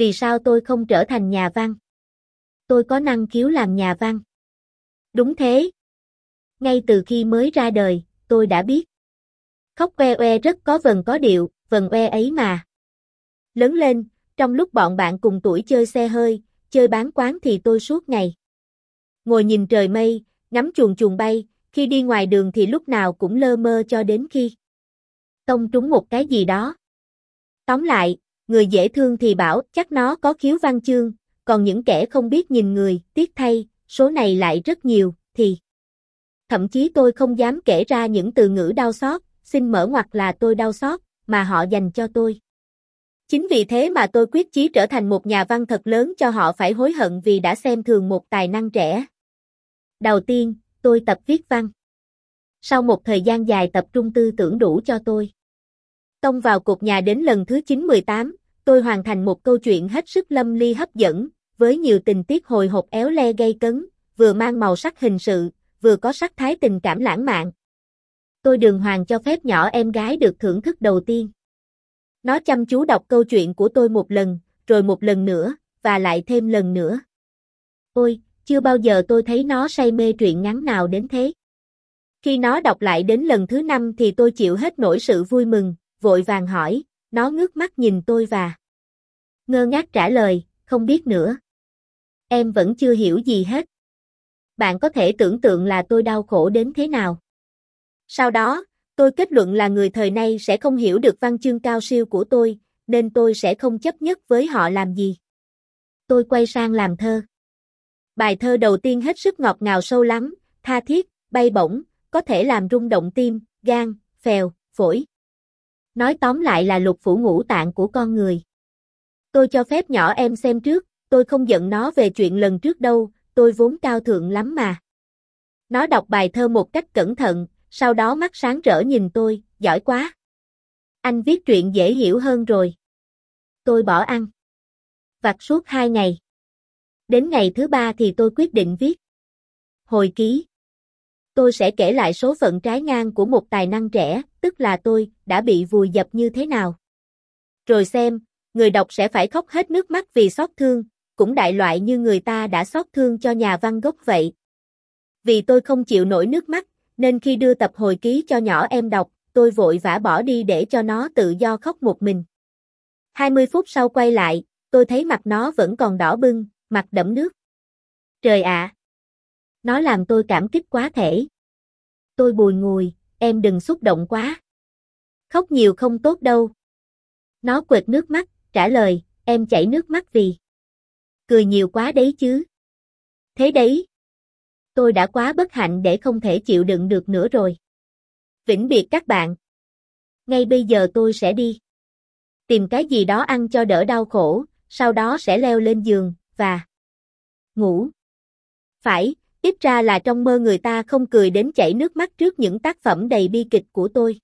Vì sao tôi không trở thành nhà văn? Tôi có năng khiếu làm nhà văn. Đúng thế. Ngay từ khi mới ra đời, tôi đã biết. Khóc oe oe rất có vần có điệu, vần oe ấy mà. Lớn lên, trong lúc bọn bạn cùng tuổi chơi xe hơi, chơi bán quán thì tôi suốt ngày. Ngồi nhìn trời mây, ngắm chuồn chuồn bay, khi đi ngoài đường thì lúc nào cũng lơ mơ cho đến khi tông trúng một cái gì đó. Tóm lại, người dễ thương thì bảo chắc nó có khiếu văn chương, còn những kẻ không biết nhìn người, tiếc thay, số này lại rất nhiều, thì thậm chí tôi không dám kể ra những từ ngữ đau xót, xin mở ngoặt là tôi đau xót, mà họ dành cho tôi. Chính vì thế mà tôi quyết chí trở thành một nhà văn thật lớn cho họ phải hối hận vì đã xem thường một tài năng trẻ. Đầu tiên, tôi tập viết văn. Sau một thời gian dài tập trung tư tưởng đủ cho tôi. Tông vào cột nhà đến lần thứ 9-18, tôi hoàn thành một câu chuyện hết sức lâm ly hấp dẫn, với nhiều tình tiết hồi hộp éo le gây cấn, vừa mang màu sắc hình sự, vừa có sắc thái tình cảm lãng mạn. Tôi đường hoàng cho phép nhỏ em gái được thưởng thức đầu tiên. Nó chăm chú đọc câu chuyện của tôi một lần, rồi một lần nữa, và lại thêm lần nữa. Ôi, chưa bao giờ tôi thấy nó say mê truyện ngắn nào đến thế. Khi nó đọc lại đến lần thứ năm thì tôi chịu hết nổi sự vui mừng, vội vàng hỏi, nó ngước mắt nhìn tôi và ngơ ngác trả lời, không biết nữa. Em vẫn chưa hiểu gì hết. Bạn có thể tưởng tượng là tôi đau khổ đến thế nào. Sau đó, tôi kết luận là người thời nay sẽ không hiểu được văn chương cao siêu của tôi, nên tôi sẽ không chấp nhất với họ làm gì. Tôi quay sang làm thơ. Bài thơ đầu tiên hết sức ngọt ngào sâu lắng, tha thiết, bay bổng, có thể làm rung động tim, gan, phèo, phổi. Nói tóm lại là lục phủ ngũ tạng của con người. Tôi cho phép nhỏ em xem trước, tôi không giận nó về chuyện lần trước đâu, tôi vốn cao thượng lắm mà. Nó đọc bài thơ một cách cẩn thận, sau đó mắt sáng rỡ nhìn tôi, giỏi quá. Anh viết truyện dễ hiểu hơn rồi. Tôi bỏ ăn. Vặt suốt hai ngày. Đến ngày thứ ba thì tôi quyết định viết. Hồi ký. Tôi sẽ kể lại số phận trái ngang của một tài năng trẻ, tức là tôi, đã bị vùi dập như thế nào. Rồi xem, người đọc sẽ phải khóc hết nước mắt vì xót thương, cũng đại loại như người ta đã xót thương cho nhà văn gốc vậy. Vì tôi không chịu nổi nước mắt, nên khi đưa tập hồi ký cho nhỏ em đọc, tôi vội vã bỏ đi để cho nó tự do khóc một mình. 20 phút sau quay lại, tôi thấy mặt nó vẫn còn đỏ bưng, mặt đẫm nước. Trời ạ! Nó làm tôi cảm kích quá thể. Tôi bùi ngùi, em đừng xúc động quá. Khóc nhiều không tốt đâu. Nó quệt nước mắt, trả lời, em chảy nước mắt vì. Cười nhiều quá đấy chứ. Thế đấy. Tôi đã quá bất hạnh để không thể chịu đựng được nữa rồi. Vĩnh biệt các bạn. Ngay bây giờ tôi sẽ đi. Tìm cái gì đó ăn cho đỡ đau khổ, sau đó sẽ leo lên giường, và ngủ. Phải, ít ra là trong mơ người ta không cười đến chảy nước mắt trước những tác phẩm đầy bi kịch của tôi.